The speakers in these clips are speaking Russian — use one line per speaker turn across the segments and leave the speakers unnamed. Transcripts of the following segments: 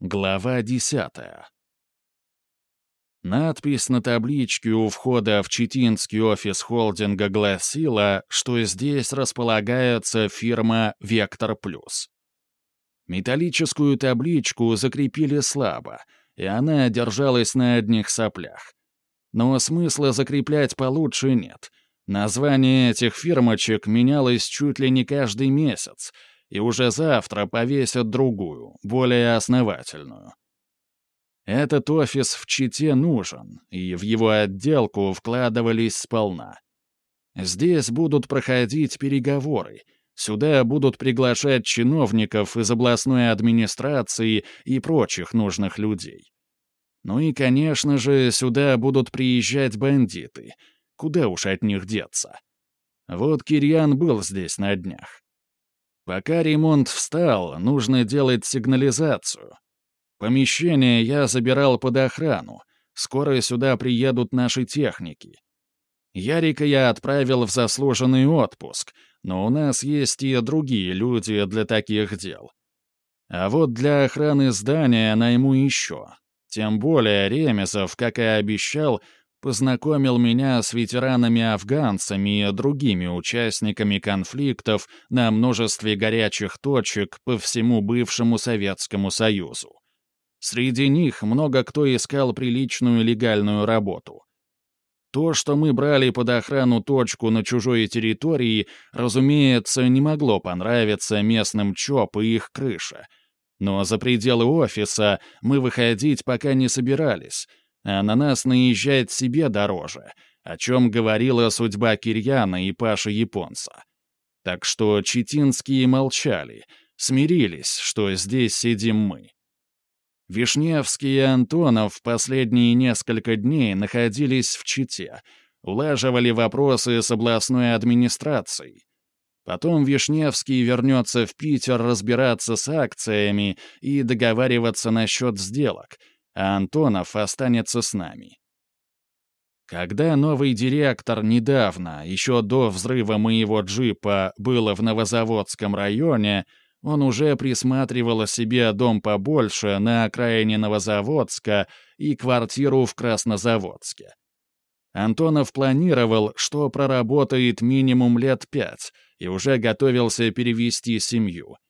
Глава десятая. Надпись на табличке у входа в Читинский офис холдинга гласила, что здесь располагается фирма «Вектор Плюс». Металлическую табличку закрепили слабо, и она держалась на одних соплях. Но смысла закреплять получше нет. Название этих фирмочек менялось чуть ли не каждый месяц — и уже завтра повесят другую, более основательную. Этот офис в Чите нужен, и в его отделку вкладывались сполна. Здесь будут проходить переговоры, сюда будут приглашать чиновников из областной администрации и прочих нужных людей. Ну и, конечно же, сюда будут приезжать бандиты. Куда уж от них деться? Вот Кирьян был здесь на днях. Пока ремонт встал, нужно делать сигнализацию. Помещение я забирал под охрану. Скоро сюда приедут наши техники. Ярика я отправил в заслуженный отпуск, но у нас есть и другие люди для таких дел. А вот для охраны здания найму еще. Тем более Ремезов, как и обещал, познакомил меня с ветеранами-афганцами и другими участниками конфликтов на множестве горячих точек по всему бывшему Советскому Союзу. Среди них много кто искал приличную легальную работу. То, что мы брали под охрану точку на чужой территории, разумеется, не могло понравиться местным ЧОП и их крыша. Но за пределы офиса мы выходить пока не собирались — а на нас наезжает себе дороже, о чем говорила судьба Кирьяна и Паши Японца. Так что читинские молчали, смирились, что здесь сидим мы. Вишневский и Антонов последние несколько дней находились в Чите, улаживали вопросы с областной администрацией. Потом Вишневский вернется в Питер разбираться с акциями и договариваться насчет сделок — а Антонов останется с нами. Когда новый директор недавно, еще до взрыва моего джипа, был в Новозаводском районе, он уже присматривал себе дом побольше на окраине Новозаводска и квартиру в Краснозаводске. Антонов планировал, что проработает минимум лет пять, и уже готовился перевести семью —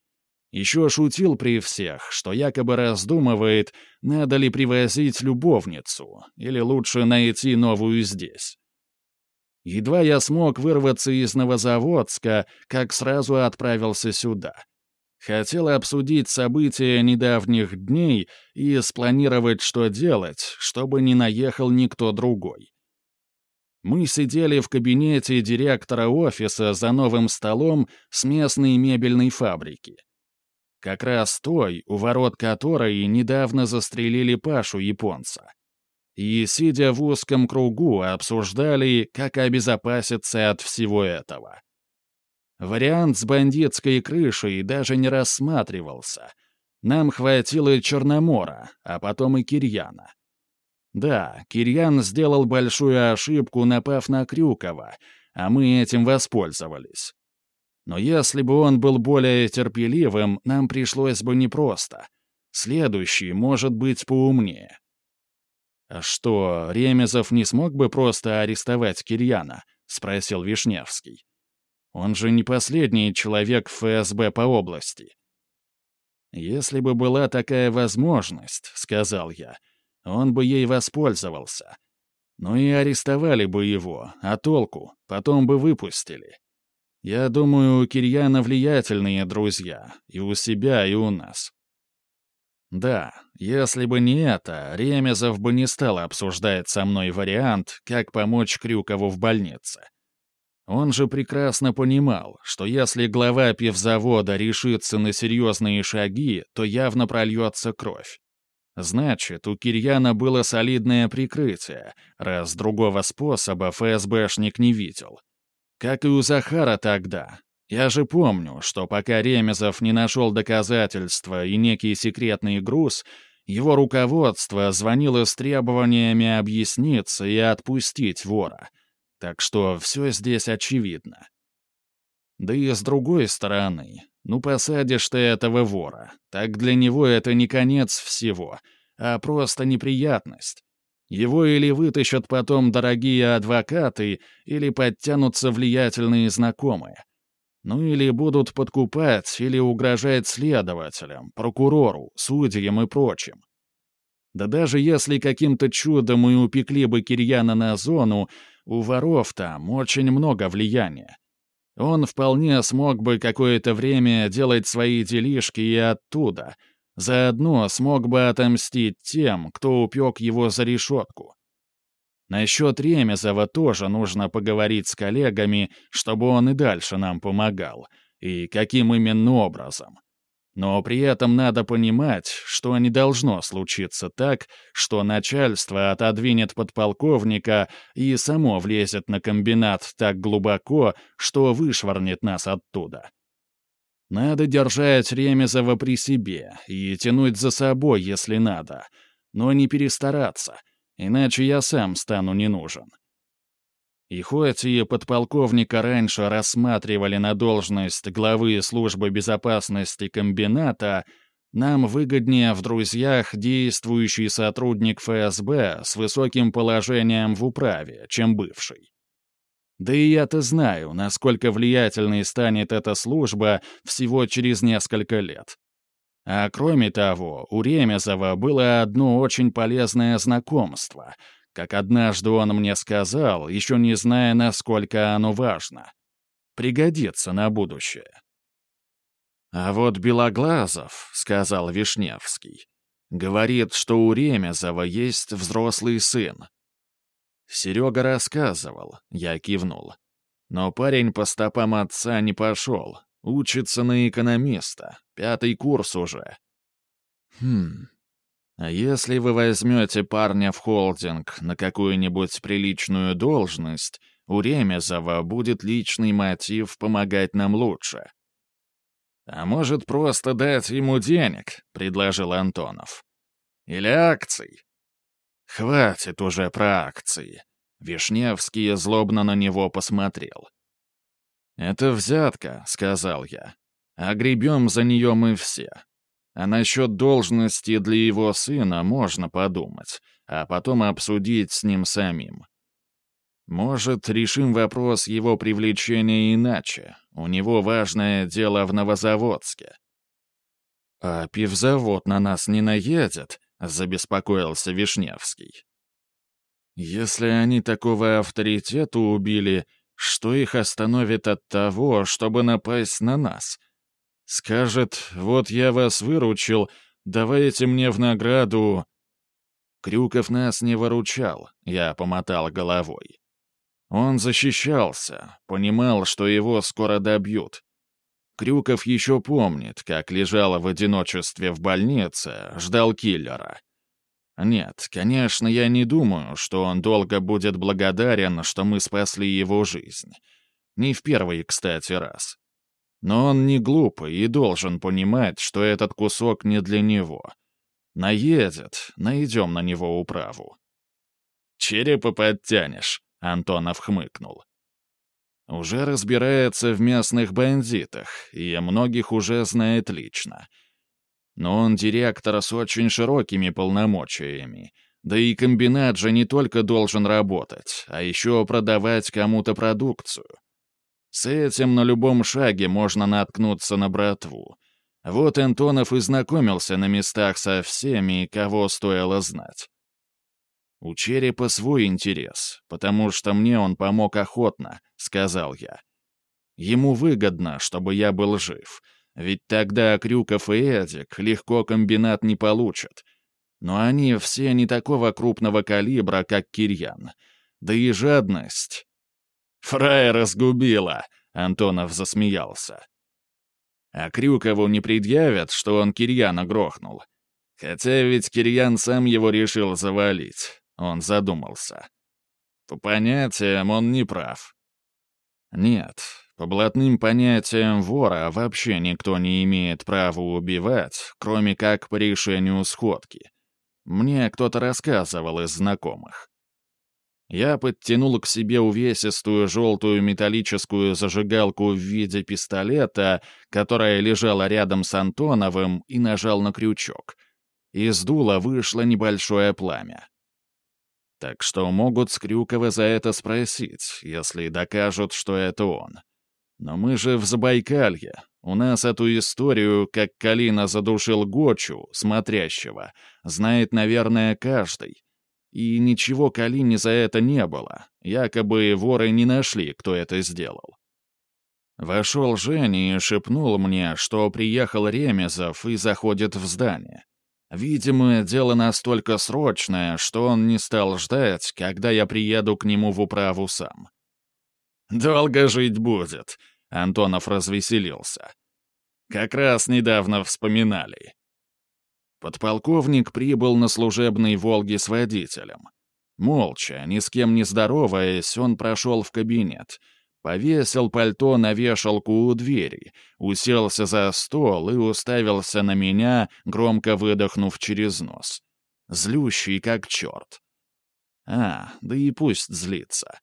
еще шутил при всех, что якобы раздумывает, надо ли привозить любовницу, или лучше найти новую здесь. Едва я смог вырваться из Новозаводска, как сразу отправился сюда. Хотел обсудить события недавних дней и спланировать, что делать, чтобы не наехал никто другой. Мы сидели в кабинете директора офиса за новым столом с местной мебельной фабрики. Как раз той, у ворот которой недавно застрелили Пашу японца. И, сидя в узком кругу, обсуждали, как обезопаситься от всего этого. Вариант с бандитской крышей даже не рассматривался. Нам хватило Черномора, а потом и Кирьяна. Да, Кирьян сделал большую ошибку, напав на Крюкова, а мы этим воспользовались. Но если бы он был более терпеливым, нам пришлось бы непросто. Следующий может быть поумнее. «А что, Ремезов не смог бы просто арестовать Кирьяна?» — спросил Вишневский. «Он же не последний человек ФСБ по области». «Если бы была такая возможность», — сказал я, — «он бы ей воспользовался. Ну и арестовали бы его, а толку, потом бы выпустили». Я думаю, у Кирьяна влиятельные друзья, и у себя, и у нас. Да, если бы не это, Ремезов бы не стал обсуждать со мной вариант, как помочь Крюкову в больнице. Он же прекрасно понимал, что если глава пивзавода решится на серьезные шаги, то явно прольется кровь. Значит, у Кирьяна было солидное прикрытие, раз другого способа ФСБшник не видел. Как и у Захара тогда. Я же помню, что пока Ремезов не нашел доказательства и некий секретный груз, его руководство звонило с требованиями объясниться и отпустить вора. Так что все здесь очевидно. Да и с другой стороны, ну посадишь ты этого вора, так для него это не конец всего, а просто неприятность. Его или вытащат потом дорогие адвокаты, или подтянутся влиятельные знакомые. Ну или будут подкупать или угрожать следователям, прокурору, судьям и прочим. Да даже если каким-то чудом и упекли бы Кирьяна на зону, у воров там очень много влияния. Он вполне смог бы какое-то время делать свои делишки и оттуда. Заодно смог бы отомстить тем, кто упек его за решетку. Насчет Ремезова тоже нужно поговорить с коллегами, чтобы он и дальше нам помогал. И каким именно образом. Но при этом надо понимать, что не должно случиться так, что начальство отодвинет подполковника и само влезет на комбинат так глубоко, что вышвырнет нас оттуда. Надо держать Ремезова при себе и тянуть за собой, если надо, но не перестараться, иначе я сам стану не нужен. И хоть и подполковника раньше рассматривали на должность главы службы безопасности комбината, нам выгоднее в друзьях действующий сотрудник ФСБ с высоким положением в управе, чем бывший. Да и я-то знаю, насколько влиятельной станет эта служба всего через несколько лет. А кроме того, у Ремезова было одно очень полезное знакомство — как однажды он мне сказал, еще не зная, насколько оно важно. Пригодится на будущее. «А вот Белоглазов», — сказал Вишневский, — «говорит, что у Ремезова есть взрослый сын». Серега рассказывал, я кивнул. Но парень по стопам отца не пошел, учится на экономиста, пятый курс уже. Хм, а если вы возьмете парня в холдинг на какую-нибудь приличную должность, у Ремезова будет личный мотив помогать нам лучше. «А может, просто дать ему денег?» — предложил Антонов. «Или акций?» «Хватит уже про акции». Вишневский злобно на него посмотрел. «Это взятка», — сказал я. «А гребем за нее мы все. А насчет должности для его сына можно подумать, а потом обсудить с ним самим. Может, решим вопрос его привлечения иначе. У него важное дело в Новозаводске. «А пивзавод на нас не наедет?» — забеспокоился Вишневский. «Если они такого авторитета убили, что их остановит от того, чтобы напасть на нас?» Скажет, вот я вас выручил, давайте мне в награду... Крюков нас не выручал, я помотал головой. Он защищался, понимал, что его скоро добьют. Крюков еще помнит, как лежал в одиночестве в больнице, ждал киллера. Нет, конечно, я не думаю, что он долго будет благодарен, что мы спасли его жизнь. Не в первый, кстати, раз. Но он не глупый и должен понимать, что этот кусок не для него. Наедет, найдем на него управу. «Черепа подтянешь», — Антонов хмыкнул. «Уже разбирается в местных бандитах, и многих уже знает лично. Но он директор с очень широкими полномочиями, да и комбинат же не только должен работать, а еще продавать кому-то продукцию. С этим на любом шаге можно наткнуться на братву. Вот Антонов и знакомился на местах со всеми, кого стоило знать. «У черепа свой интерес, потому что мне он помог охотно», — сказал я. «Ему выгодно, чтобы я был жив, ведь тогда Крюков и Эдик легко комбинат не получат. Но они все не такого крупного калибра, как Кирьян. Да и жадность «Фраера сгубила!» — Антонов засмеялся. А Крюкову не предъявят, что он Кирьяна грохнул. Хотя ведь Кирьян сам его решил завалить. Он задумался. По понятиям он не прав. Нет, по блатным понятиям вора вообще никто не имеет права убивать, кроме как по решению сходки. Мне кто-то рассказывал из знакомых. Я подтянул к себе увесистую желтую металлическую зажигалку в виде пистолета, которая лежала рядом с Антоновым, и нажал на крючок. Из дула вышло небольшое пламя. Так что могут Скрюкова за это спросить, если докажут, что это он. Но мы же в Забайкалье. У нас эту историю, как Калина задушил Гочу, смотрящего, знает, наверное, каждый. И ничего Калине за это не было. Якобы воры не нашли, кто это сделал. Вошел Женя и шепнул мне, что приехал Ремезов и заходит в здание. Видимо, дело настолько срочное, что он не стал ждать, когда я приеду к нему в управу сам. «Долго жить будет», — Антонов развеселился. «Как раз недавно вспоминали». Подполковник прибыл на служебной «Волге» с водителем. Молча, ни с кем не здороваясь, он прошел в кабинет, повесил пальто на вешалку у двери, уселся за стол и уставился на меня, громко выдохнув через нос. Злющий как черт. А, да и пусть злится.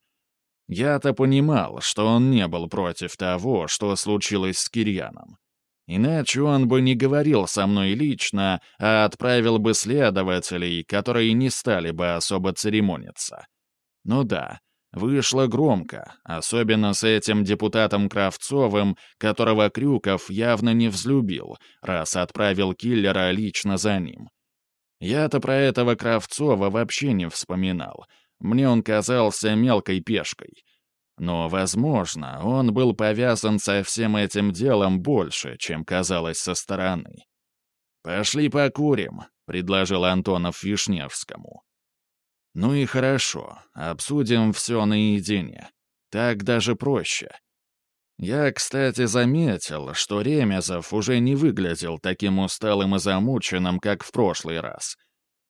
Я-то понимал, что он не был против того, что случилось с Кирьяном. Иначе он бы не говорил со мной лично, а отправил бы следователей, которые не стали бы особо церемониться. Ну да, вышло громко, особенно с этим депутатом Кравцовым, которого Крюков явно не взлюбил, раз отправил киллера лично за ним. Я-то про этого Кравцова вообще не вспоминал — мне он казался мелкой пешкой. Но, возможно, он был повязан со всем этим делом больше, чем казалось со стороны. «Пошли покурим», — предложил Антонов Вишневскому. «Ну и хорошо, обсудим все наедине. Так даже проще». Я, кстати, заметил, что Ремезов уже не выглядел таким усталым и замученным, как в прошлый раз.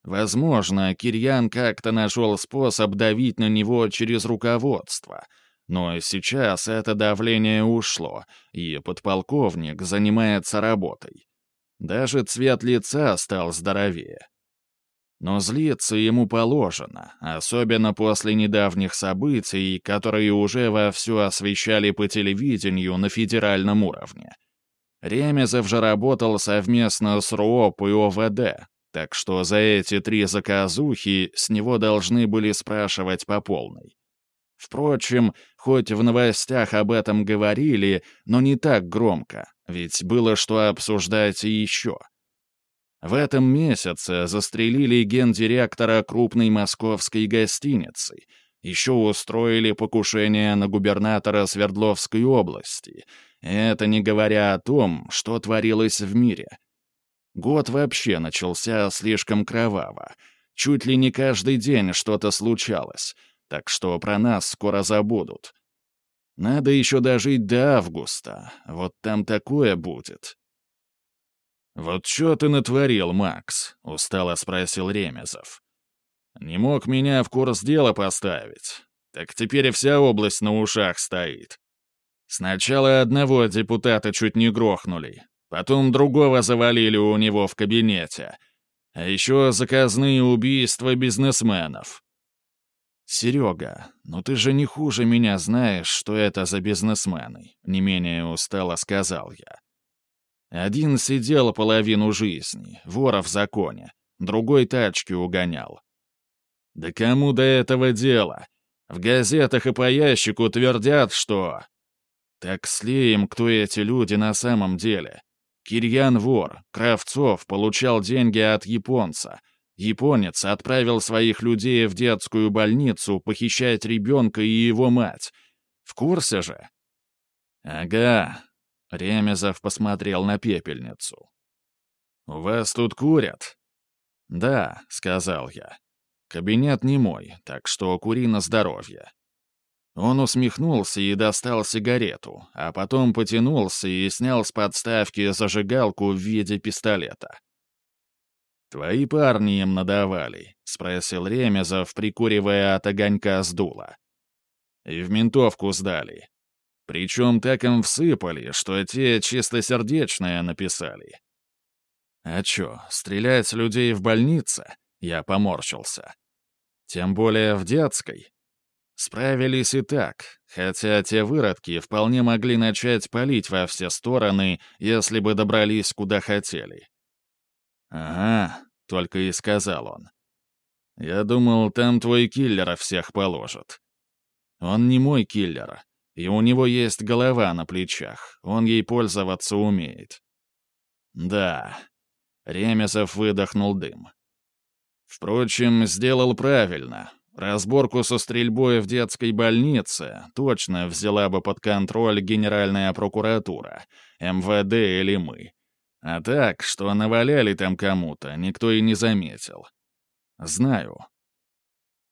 Возможно, Кирьян как-то нашел способ давить на него через руководство. Но сейчас это давление ушло, и подполковник занимается работой. Даже цвет лица стал здоровее. Но злиться ему положено, особенно после недавних событий, которые уже вовсю освещали по телевидению на федеральном уровне. Ремезов же работал совместно с РОП и ОВД, так что за эти три заказухи с него должны были спрашивать по полной. Впрочем, хоть в новостях об этом говорили, но не так громко, ведь было что обсуждать и еще. В этом месяце застрелили гендиректора крупной московской гостиницы, еще устроили покушение на губернатора Свердловской области, это не говоря о том, что творилось в мире — Год вообще начался слишком кроваво. Чуть ли не каждый день что-то случалось, так что про нас скоро забудут. Надо еще дожить до августа, вот там такое будет. «Вот что ты натворил, Макс?» — устало спросил Ремезов. «Не мог меня в курс дела поставить. Так теперь вся область на ушах стоит. Сначала одного депутата чуть не грохнули, Потом другого завалили у него в кабинете. А еще заказные убийства бизнесменов. «Серега, ну ты же не хуже меня знаешь, что это за бизнесмены», — не менее устало сказал я. Один сидел половину жизни, вора в законе, другой тачки угонял. Да кому до этого дела? В газетах и по ящику твердят, что... Так слеем, кто эти люди на самом деле. Кирьян вор, Кравцов получал деньги от японца. Японец отправил своих людей в детскую больницу похищать ребенка и его мать. В курсе же? Ага. Ремезов посмотрел на пепельницу. «У вас тут курят?» «Да», — сказал я. «Кабинет не мой, так что кури на здоровье». Он усмехнулся и достал сигарету, а потом потянулся и снял с подставки зажигалку в виде пистолета. «Твои парни им надавали», — спросил Ремезов, прикуривая от огонька с дула. «И в ментовку сдали. Причем так им всыпали, что те чистосердечное написали». «А чё, стрелять людей в больнице?» — я поморщился. «Тем более в детской. Справились и так, хотя те выродки вполне могли начать палить во все стороны, если бы добрались куда хотели. «Ага», — только и сказал он. «Я думал, там твой киллер всех положит». «Он не мой киллер, и у него есть голова на плечах, он ей пользоваться умеет». «Да». Ремесов выдохнул дым. Впрочем, сделал правильно. Разборку со стрельбой в детской больнице точно взяла бы под контроль Генеральная прокуратура, МВД или мы. А так, что наваляли там кому-то, никто и не заметил. Знаю.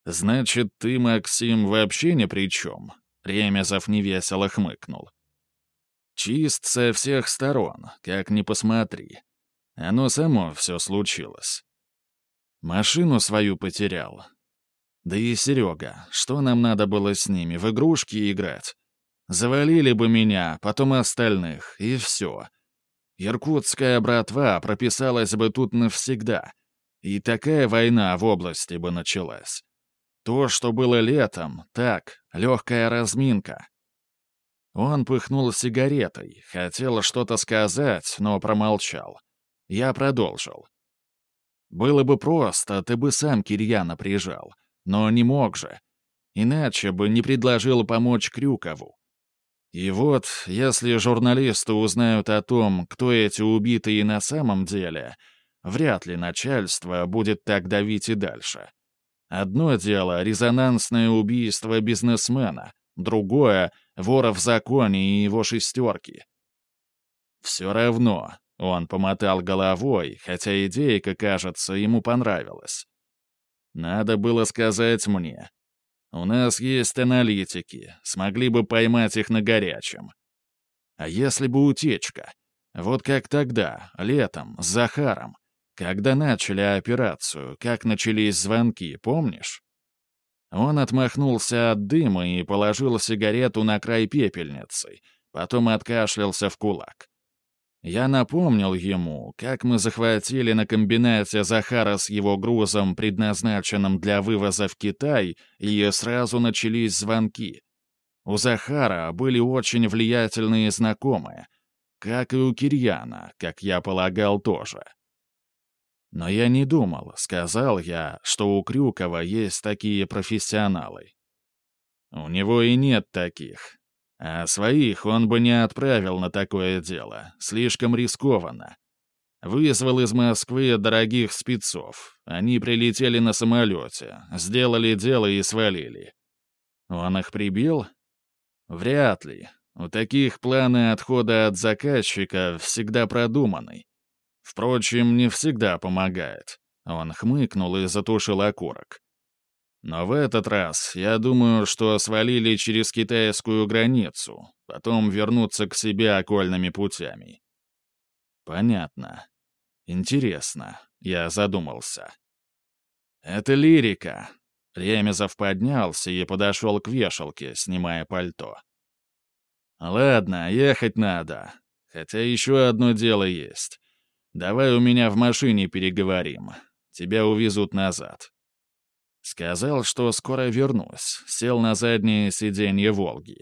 Значит, ты, Максим, вообще ни при чем? Ремезов невесело хмыкнул. Чист со всех сторон, как ни посмотри. Оно само все случилось. Машину свою потерял, да и Серега, что нам надо было с ними, в игрушки играть? Завалили бы меня, потом остальных, и все. Иркутская братва прописалась бы тут навсегда. И такая война в области бы началась. То, что было летом, так, легкая разминка. Он пыхнул сигаретой, хотел что-то сказать, но промолчал. Я продолжил. «Было бы просто, ты бы сам Кирьяна прижал. Но не мог же. Иначе бы не предложил помочь Крюкову. И вот, если журналисты узнают о том, кто эти убитые на самом деле, вряд ли начальство будет так давить и дальше. Одно дело — резонансное убийство бизнесмена, другое — вора в законе и его шестерки. Все равно, он помотал головой, хотя идейка, кажется, ему понравилась. Надо было сказать мне. У нас есть аналитики, смогли бы поймать их на горячем. А если бы утечка? Вот как тогда, летом, с Захаром. Когда начали операцию, как начались звонки, помнишь? Он отмахнулся от дыма и положил сигарету на край пепельницы, потом откашлялся в кулак. Я напомнил ему, как мы захватили на комбинате Захара с его грузом, предназначенным для вывоза в Китай, и сразу начались звонки. У Захара были очень влиятельные знакомые, как и у Кирьяна, как я полагал тоже. Но я не думал, сказал я, что у Крюкова есть такие профессионалы. У него и нет таких, а своих он бы не отправил на такое дело, слишком рискованно. Вызвал из Москвы дорогих спецов. Они прилетели на самолете, сделали дело и свалили. Он их прибил? Вряд ли. У таких планы отхода от заказчика всегда продуманы. Впрочем, не всегда помогает. Он хмыкнул и затушил окурок. Но в этот раз, я думаю, что свалили через китайскую границу, потом вернуться к себе окольными путями. Понятно. Интересно. Я задумался. Это лирика. Ремезов поднялся и подошел к вешалке, снимая пальто. Ладно, ехать надо. Хотя еще одно дело есть. Давай у меня в машине переговорим. Тебя увезут назад. Сказал, что скоро вернусь, сел на заднее сиденье «Волги».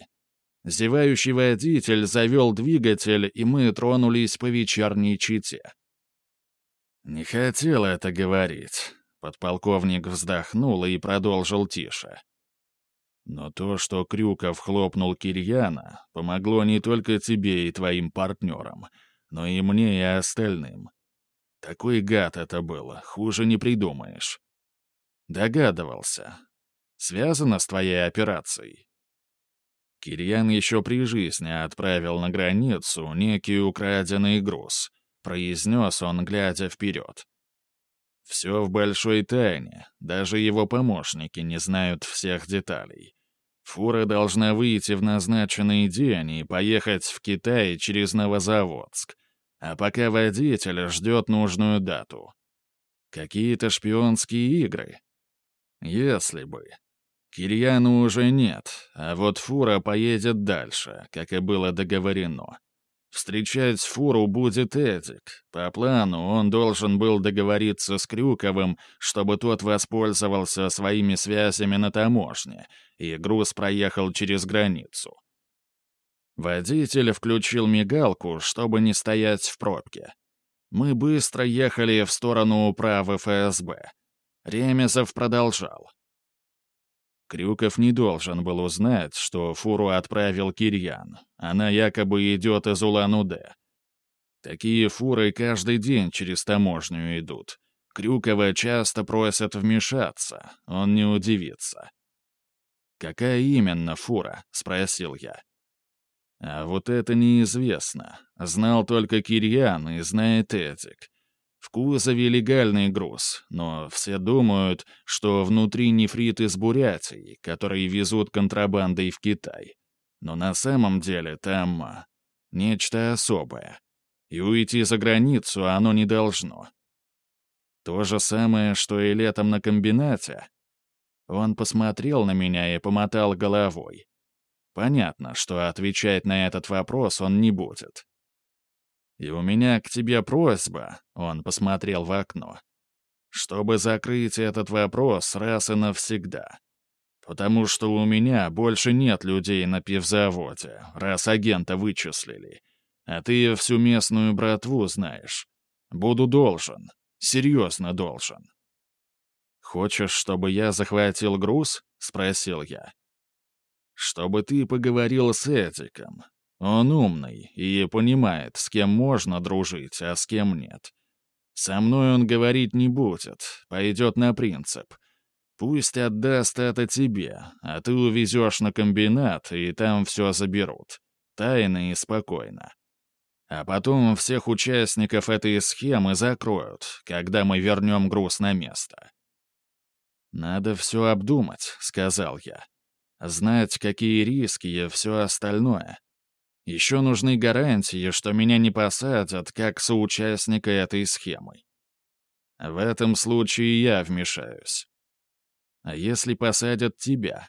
Зевающий водитель завел двигатель, и мы тронулись по вечерней чите. «Не хотел это говорить», — подполковник вздохнул и продолжил тише. «Но то, что Крюков хлопнул Кирьяна, помогло не только тебе и твоим партнерам, но и мне и остальным. Такой гад это было, хуже не придумаешь». Догадывался. Связано с твоей операцией. Кирьян еще при жизни отправил на границу некий украденный груз, произнес он, глядя вперед. Все в большой тайне, даже его помощники не знают всех деталей. Фура должна выйти в назначенный день и поехать в Китай через Новозаводск, а пока водитель ждет нужную дату. Какие-то шпионские игры. Если бы. Кирьяну уже нет, а вот фура поедет дальше, как и было договорено. Встречать фуру будет Эдик. По плану он должен был договориться с Крюковым, чтобы тот воспользовался своими связями на таможне, и груз проехал через границу. Водитель включил мигалку, чтобы не стоять в пробке. Мы быстро ехали в сторону управы ФСБ. Ремезов продолжал. Крюков не должен был узнать, что фуру отправил Кирьян. Она якобы идет из Улан-Удэ. Такие фуры каждый день через таможню идут. Крюкова часто просят вмешаться, он не удивится. «Какая именно фура?» — спросил я. А вот это неизвестно. Знал только Кирьян и знает Эдик. В кузове легальный груз, но все думают, что внутри нефрит из Бурятии, который везут контрабандой в Китай. Но на самом деле там а, нечто особое. И уйти за границу оно не должно. То же самое, что и летом на комбинате. Он посмотрел на меня и помотал головой. Понятно, что отвечать на этот вопрос он не будет. «И у меня к тебе просьба», — он посмотрел в окно, «чтобы закрыть этот вопрос раз и навсегда. Потому что у меня больше нет людей на пивзаводе, раз агента вычислили. А ты всю местную братву знаешь. Буду должен. Серьезно должен». «Хочешь, чтобы я захватил груз?» — спросил я. «Чтобы ты поговорил с Эдиком. Он умный и понимает, с кем можно дружить, а с кем нет. Со мной он говорить не будет, пойдет на принцип. Пусть отдаст это тебе, а ты увезешь на комбинат, и там все заберут. Тайно и спокойно. А потом всех участников этой схемы закроют, когда мы вернем груз на место. «Надо все обдумать», — сказал я. «Знать, какие риски и все остальное. Еще нужны гарантии, что меня не посадят как соучастника этой схемы. В этом случае я вмешаюсь. А если посадят тебя?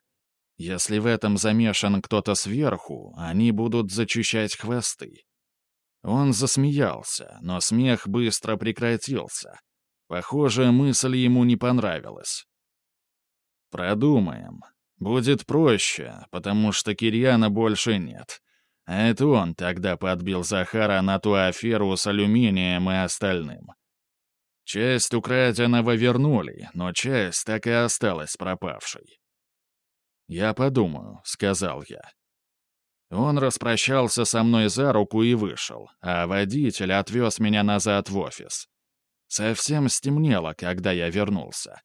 Если в этом замешан кто-то сверху, они будут зачищать хвосты. Он засмеялся, но смех быстро прекратился. Похоже, мысль ему не понравилась. «Продумаем. Будет проще, потому что Кирьяна больше нет. А это он тогда подбил Захара на ту аферу с алюминием и остальным. Часть украденного вернули, но часть так и осталась пропавшей. «Я подумаю», — сказал я. Он распрощался со мной за руку и вышел, а водитель отвез меня назад в офис. Совсем стемнело, когда я вернулся.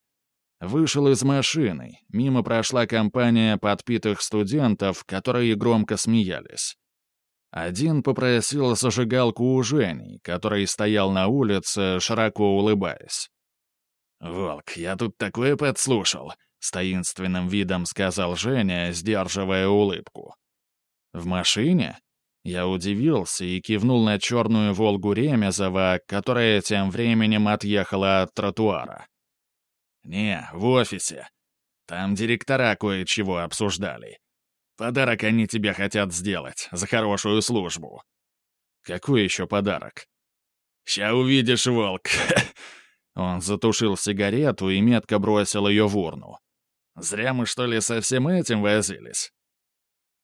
Вышел из машины, мимо прошла компания подпитых студентов, которые громко смеялись. Один попросил зажигалку у Жени, который стоял на улице, широко улыбаясь. «Волк, я тут такое подслушал», — с таинственным видом сказал Женя, сдерживая улыбку. «В машине?» Я удивился и кивнул на черную «Волгу» Ремезова, которая тем временем отъехала от тротуара. «Не, в офисе. Там директора кое-чего обсуждали. Подарок они тебе хотят сделать за хорошую службу. Какой еще подарок? Ща увидишь, волк. Он затушил сигарету и метко бросил ее в урну. Зря мы, что ли, со всем этим возились.